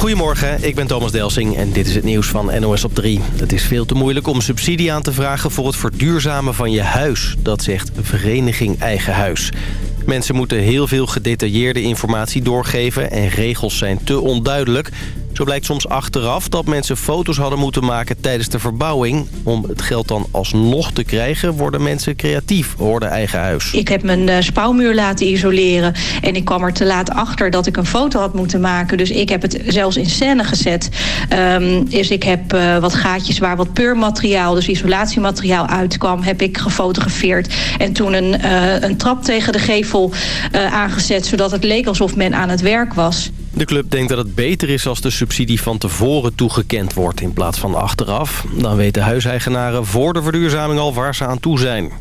Goedemorgen, ik ben Thomas Delsing en dit is het nieuws van NOS op 3. Het is veel te moeilijk om subsidie aan te vragen voor het verduurzamen van je huis. Dat zegt Vereniging Eigen Huis. Mensen moeten heel veel gedetailleerde informatie doorgeven en regels zijn te onduidelijk. Zo blijkt soms achteraf dat mensen foto's hadden moeten maken tijdens de verbouwing. Om het geld dan alsnog te krijgen worden mensen creatief, hoorde eigen huis. Ik heb mijn uh, spouwmuur laten isoleren en ik kwam er te laat achter dat ik een foto had moeten maken. Dus ik heb het zelfs in scène gezet. Um, dus ik heb uh, wat gaatjes waar wat peurmateriaal, dus isolatiemateriaal uitkwam, heb ik gefotografeerd. En toen een, uh, een trap tegen de gevel aangezet, zodat het leek alsof men aan het werk was. De club denkt dat het beter is als de subsidie van tevoren toegekend wordt in plaats van achteraf. Dan weten huiseigenaren voor de verduurzaming al waar ze aan toe zijn.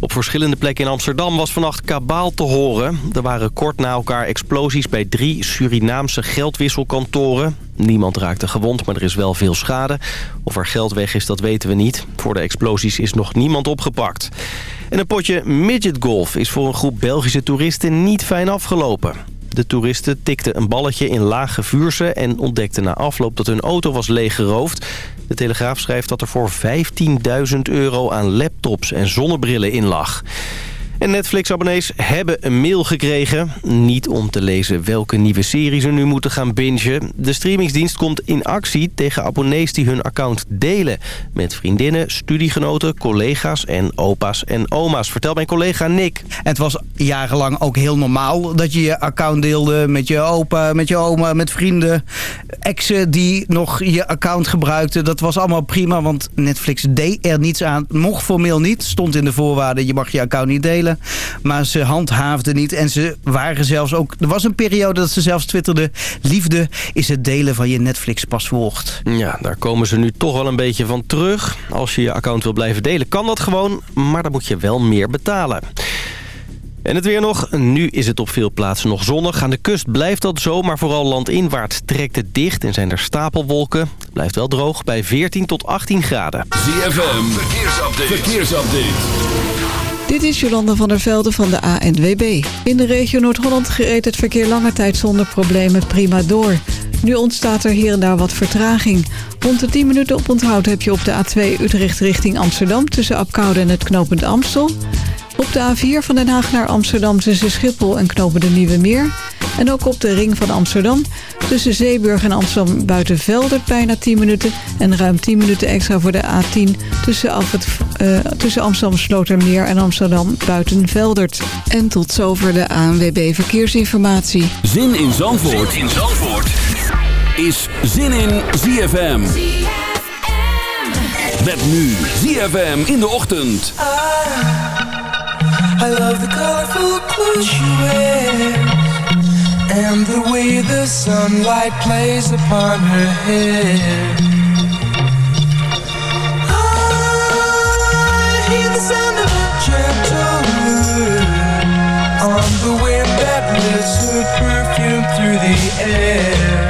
Op verschillende plekken in Amsterdam was vannacht kabaal te horen. Er waren kort na elkaar explosies bij drie Surinaamse geldwisselkantoren. Niemand raakte gewond, maar er is wel veel schade. Of er geld weg is, dat weten we niet. Voor de explosies is nog niemand opgepakt. En een potje midget golf is voor een groep Belgische toeristen niet fijn afgelopen. De toeristen tikten een balletje in lage vuurse en ontdekten na afloop dat hun auto was leeggeroofd. De Telegraaf schrijft dat er voor 15.000 euro aan laptops en zonnebrillen in lag. En Netflix-abonnees hebben een mail gekregen. Niet om te lezen welke nieuwe series ze nu moeten gaan bingen. De streamingsdienst komt in actie tegen abonnees die hun account delen. Met vriendinnen, studiegenoten, collega's en opa's en oma's. Vertel mijn collega Nick. Het was jarenlang ook heel normaal dat je je account deelde met je opa, met je oma, met vrienden. Exen die nog je account gebruikten. Dat was allemaal prima, want Netflix deed er niets aan. Mocht formeel niet. Stond in de voorwaarden, je mag je account niet delen. Maar ze handhaafden niet. En ze waren zelfs ook... Er was een periode dat ze zelfs twitterden... Liefde is het delen van je Netflix-paswoord. Ja, daar komen ze nu toch wel een beetje van terug. Als je je account wil blijven delen, kan dat gewoon. Maar dan moet je wel meer betalen. En het weer nog. Nu is het op veel plaatsen nog zonnig. Aan de kust blijft dat zo, maar vooral landinwaarts trekt het dicht en zijn er stapelwolken. Het blijft wel droog bij 14 tot 18 graden. ZFM, verkeersupdate. verkeersupdate. Dit is Jolanda van der Velde van de ANWB. In de regio Noord-Holland gereed het verkeer lange tijd zonder problemen prima door. Nu ontstaat er hier en daar wat vertraging. Rond de 10 minuten op onthoud heb je op de A2 Utrecht richting Amsterdam... tussen Apkoude en het knooppunt Amstel. Op de A4 van Den Haag naar Amsterdam tussen Schiphol en knopen de Nieuwe Meer. En ook op de ring van Amsterdam tussen Zeeburg en Amsterdam buiten Veldert bijna 10 minuten. En ruim 10 minuten extra voor de A10 tussen, af het, uh, tussen Amsterdam Slotermeer en Amsterdam buiten Veldert. En tot zover de ANWB Verkeersinformatie. Zin in Zandvoort, zin in Zandvoort. is Zin in ZFM. ZFM. Met nu ZFM in de ochtend. Ah. I love the colorful clothes she wears And the way the sunlight plays upon her hair. I hear the sound of a gentle On the wind that perfume through the air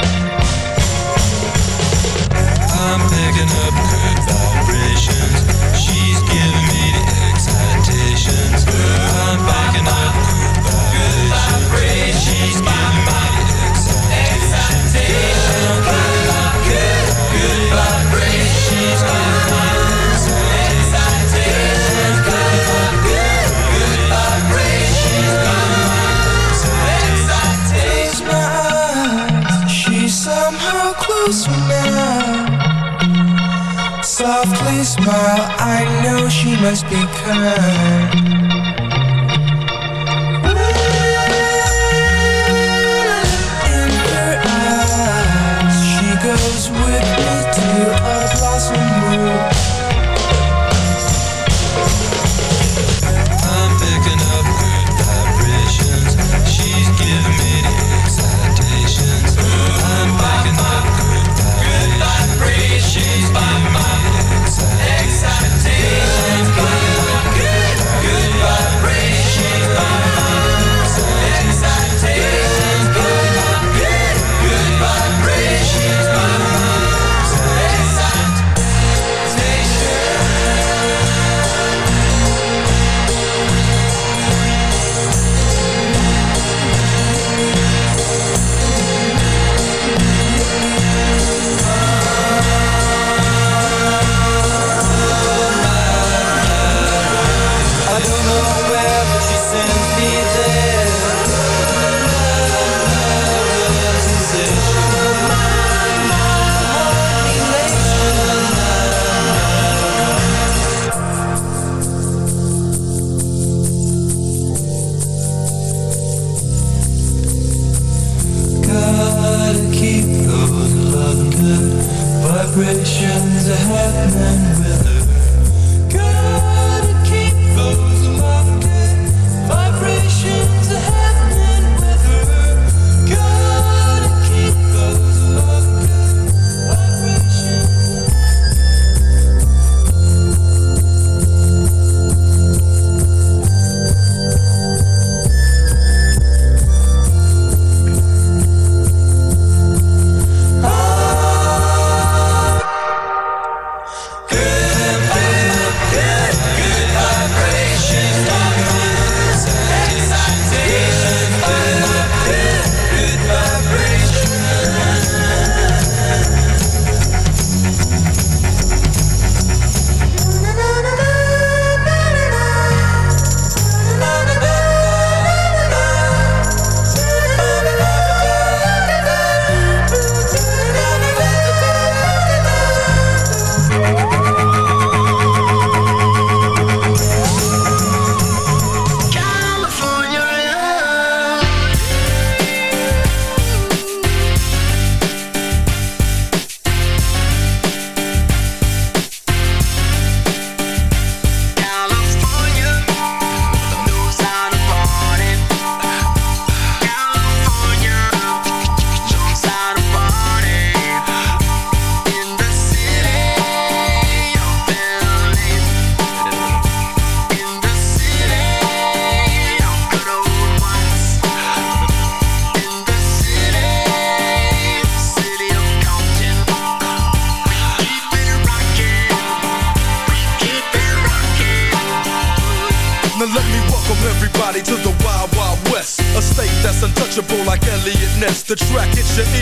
Yeah.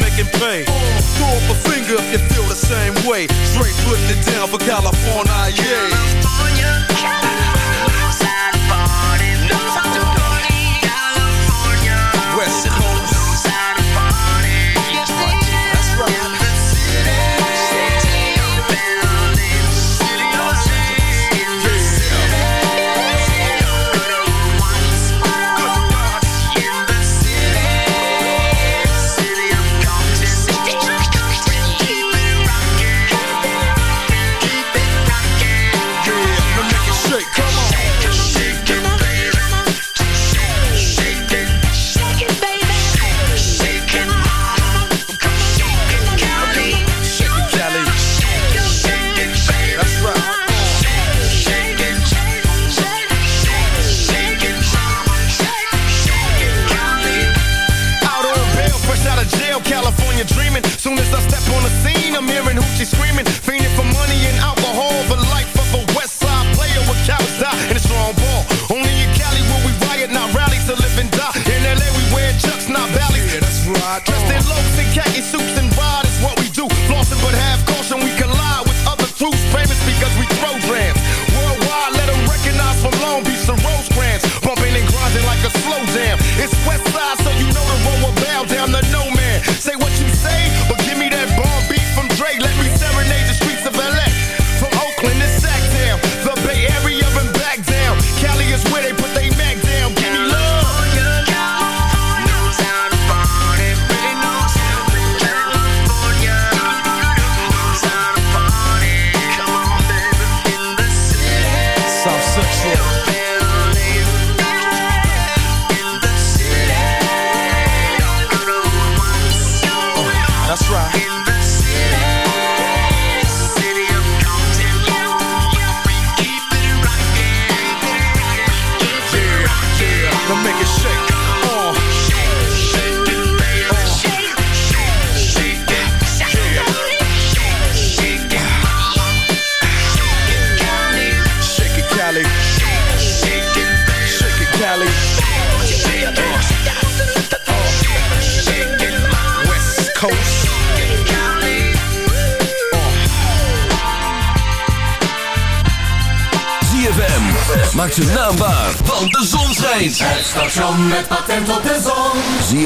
making pay. Throw up a finger if you feel the same way. Straight putting it down for California, yeah. California.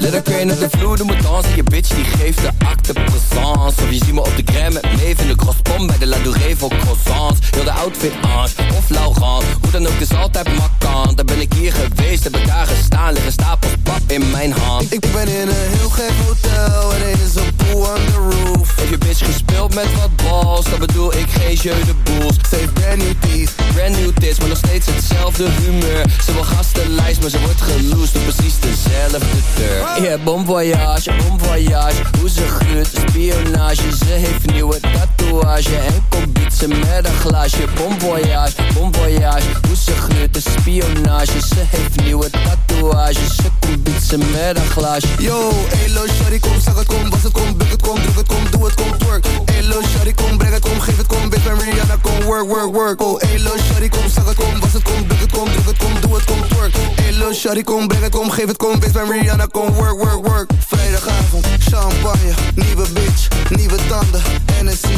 Let crane op de vloer, doe me dansen. Je bitch die geeft de acte présence. Of je ziet me op de crème met Maeve in de crosspom Bij de La Douree voor croissants. Heel de outfit Ange of Laurent. Hoe dan ook, is altijd makkant Daar ben ik hier geweest, heb ik daar gestaan. Liggen stapels pap in mijn hand. Ik ben in een heel gek hotel. Er is een pool on the roof. Heb je bitch gespeeld met wat balls Dan bedoel ik geen jeu de boels Ze heeft brand new teeth Brand new tits, maar nog steeds hetzelfde humeur. Ze wil gastenlijst, maar ze wordt geloosd Op precies dezelfde deur. Yeah, bon voyage, bon voyage Hoe ze gluurt, spionage. Ze heeft nieuwe tatoeage En komt bietsen met een glaasje. Bon voyage, bon voyage Hoe ze gluurt, de spionage. Ze heeft nieuwe tatoeage. Ze komt bietsen met een glaasje. Yo, elo, shawty, kom, zeg het, kom Was het, kom, buk het, kom, druk het, kom, doe het, kom, twerk. Elo, shawty, kom, breng het, kom, geef het, kom Bitch, ben Rihanna, kom, work, work, work. Oh, elo, shawty, kom, zeg het, kom Was het, kom, buk het, kom, druk het, kom, doe het, kom, twerk. Lil shawty, kom breng het, kom geef het, kom wees bij Rihanna, kom work, work, work. Vrijdagavond, champagne, nieuwe bitch, nieuwe tanden, NSC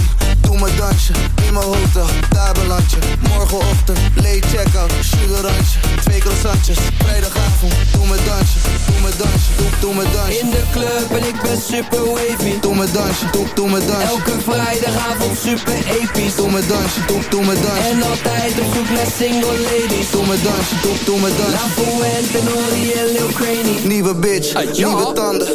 Doe mijn dansje, in mijn hotel, daar beland je Morgenochtend, late check-out, sugarantje Twee croissantjes, vrijdagavond, doe mijn dansje Doe mijn dansje, doe, doe mijn dansje. In de club en ik ben super wavy. Doe mijn dansje, doe, doe mijn dansje. Elke vrijdagavond super episch. Doe mijn dansje, doe, doe mijn dansje. En altijd op zoek naar single ladies. Doe mijn dansje, doe, doe mijn dansje. La Fuente, Nori en Lil Craney Nieuwe bitch, nieuwe tanden.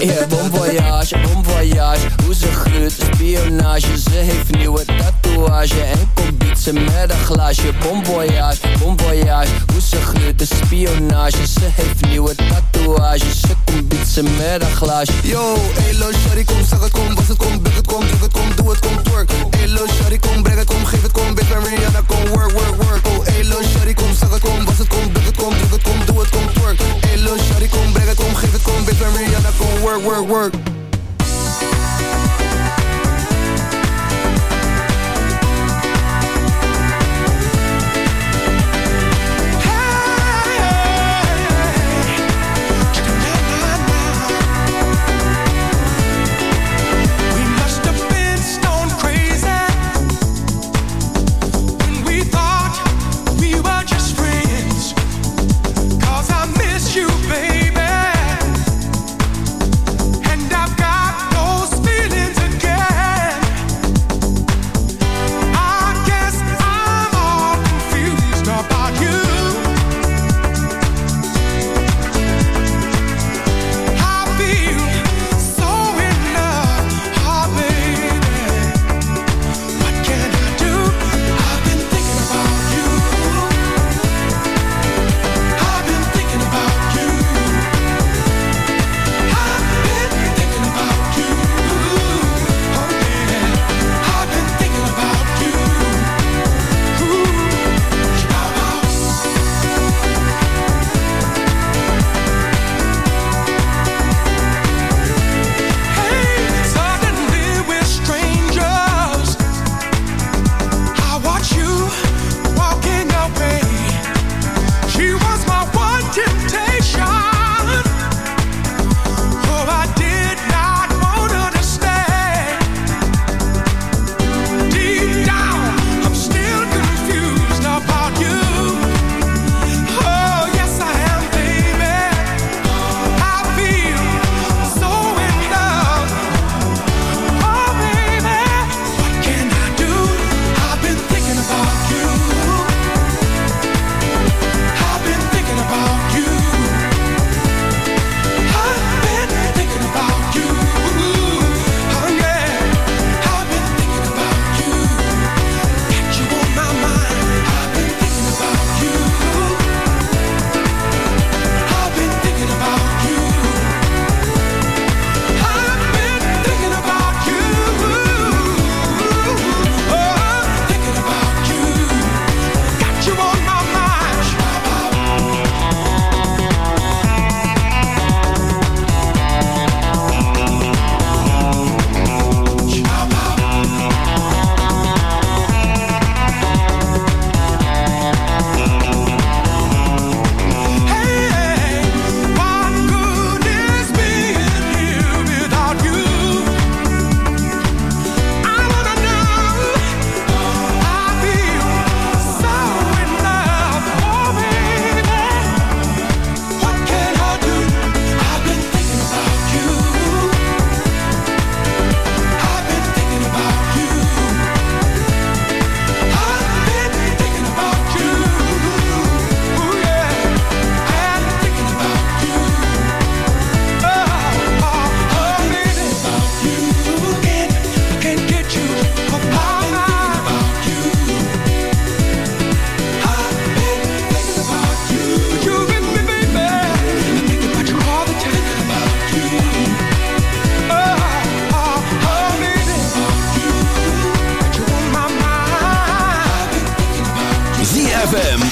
Yeah, bon voyage, bon voyage. Hoe ze gluurt, spionage. Ze heeft nieuwe tatoeage. En komt bietsen met een glaasje. Bon voyage, bon voyage. Hoe ze gluurt, spionage. Ze heeft nieuwe tatoeage. Ze glaasje Yo, elo, shawty, kom, zeg het, kom, was het, kom, buk het, kom, druk het, kom, doe het, kom, twerk Elo, shawty, kom, breng het, kom, geef het, kom, bitch, bij Rihanna, kom, work, work, work Oh, elo, shawty, kom, zeg het, kom, was het, kom, buk het, kom, druk het, kom, doe het, kom, twerk Elo, shawty, kom, breng het, kom, geef het, kom, bitch, bij Rihanna, kom, work, work, work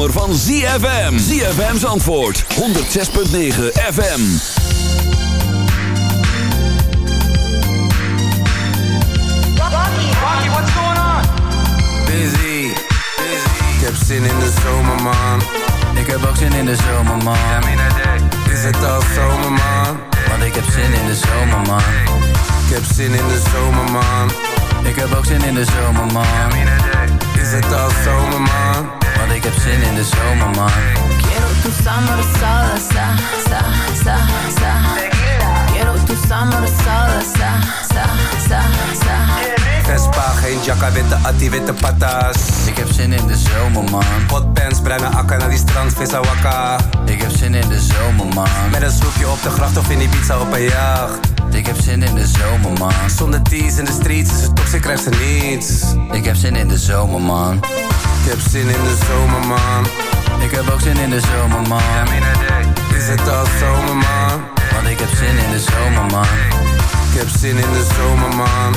Zomer van ZFM. ZFM's antwoord, 106.9 FM. Busy, busy. Ik heb zin in de zomer, man. Ik heb ook zin in de zomer, man. Is het al zomer, man? Want ik heb zin in de zomer, man. Ik heb zin in de zomer, man. Ik heb ook zin in de zomer, man. Is het al zomer, man? Ik heb zin in de zomer, man. Quiero tu summer soda, sa, sa, sa, sa. Quiero tu summer soda, sa, sa, sa, sa. Vespa, geen jacka, witte atti, witte patas. Ik heb zin in de zomer, man. Hotpants, bruine akka naar die strand, vissa wakka. Ik heb zin in de zomer, man. Met een sloepje op de gracht of in die pizza op een jacht. Ik heb zin in de zomer, man. Zonder tees in de streets, is het toxic, krijgt ze niets. Ik heb zin in de zomer, man. Ik heb zin in de zomer, man. Ik heb ook zin in de zomer, man. Is het al zomer, man? Want ik heb zin in de zomer, man. Ik heb zin in de zomer, man.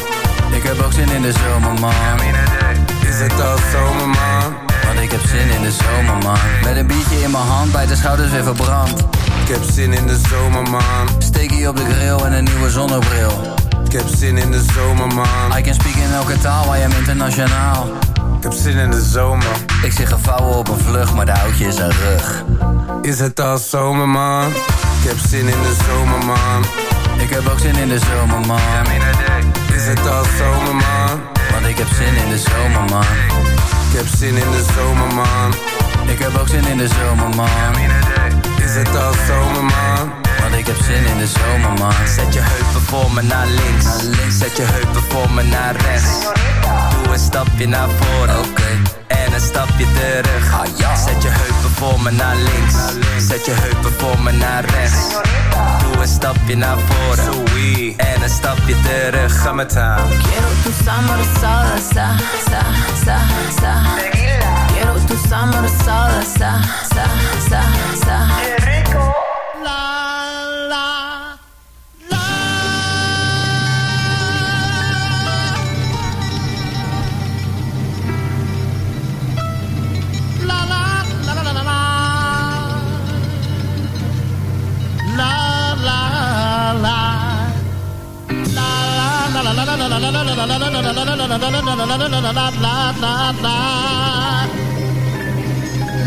Ik heb ook zin in de zomer, man. Is het al zomer, man? Want ik heb zin in de zomer, man. Met een biertje in mijn hand, bij de schouders weer verbrand. Ik heb zin in de zomer, man. Steekie op de grill en een nieuwe zonnebril. Ik heb zin in de zomer, man. I can speak in elke taal, I am internationaal. Ik heb zin in de zomer. Ik zie gevouwen op een vlucht, maar de houtje is een rug. Is het al zomer, man? Ik heb zin in de zomer, man. Ik heb ook zin in de zomer, man. Is het al zomer, man? Want ik heb zin in de zomer, man. Ik heb zin in de zomer, man. Ik heb ook zin in de zomer, man. Is het al zomer, man? Want ik heb zin in de zomer, man. Zet je heupen voor me naar links. Zet je heupen voor me naar rechts. Doe een stapje naar voren. En een stapje terug. Zet je heupen voor me naar links. Zet je heupen voor me naar rechts. Doe een stapje naar voren. En een stapje terug. Ga met haar. Quiero tu summer soda, sa, sa, sa, sa. Quiero tus amorzadas, sa, sa, sa, sa. Qué rico. La, la, la. La, la, la, la, la, la. La, la, la. La la la la la la la la la la la la la la la la la la la la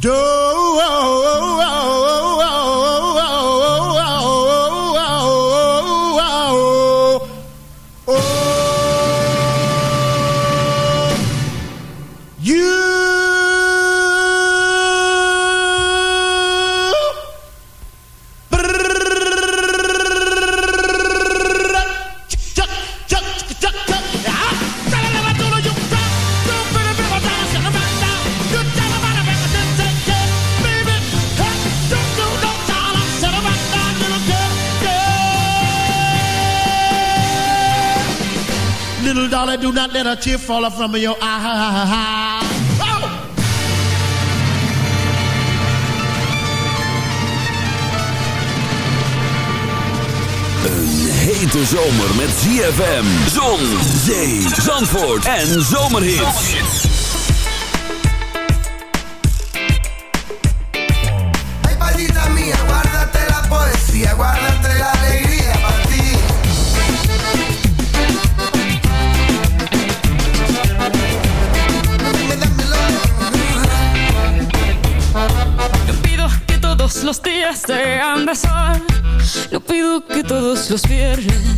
Do. tear falling from your ah, eye. Oh! Een hete zomer met ZFM, zon, zee, zandvoort en zomerhit. los viernes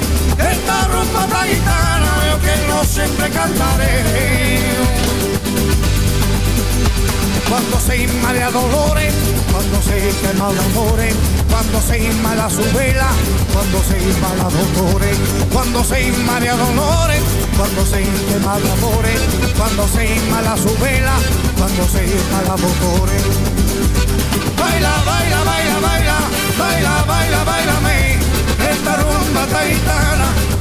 Esta gitana yo que no siempre cantaré. Cuando se inmala dolores, cuando se quema de amores, cuando se inmala su vela, cuando se inmala dolores, cuando se inmala dolores, cuando se quema de amores, cuando se inmala su vela, cuando se inmala dolores. Baila, baila, baila, baila, baila, baila, bailame, esta rumba taitana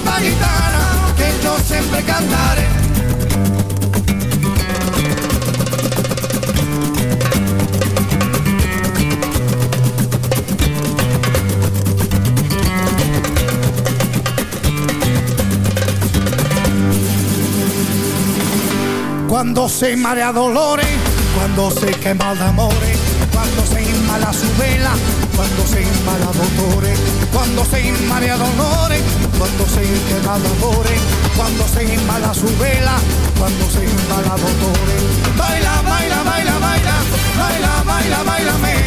Gitana que yo siempre cantaré. Cuando se marea dolores, cuando se quema de amores, cuando se inmala su vela, cuando se inmala dolores, cuando se inmala dolores, cuando se quema de amores, cuando se inmala su vela, cuando se inmala dolores. Baila, baila, baila, baila, baila, baila, bailame,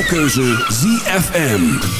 jouw keuze ZFM.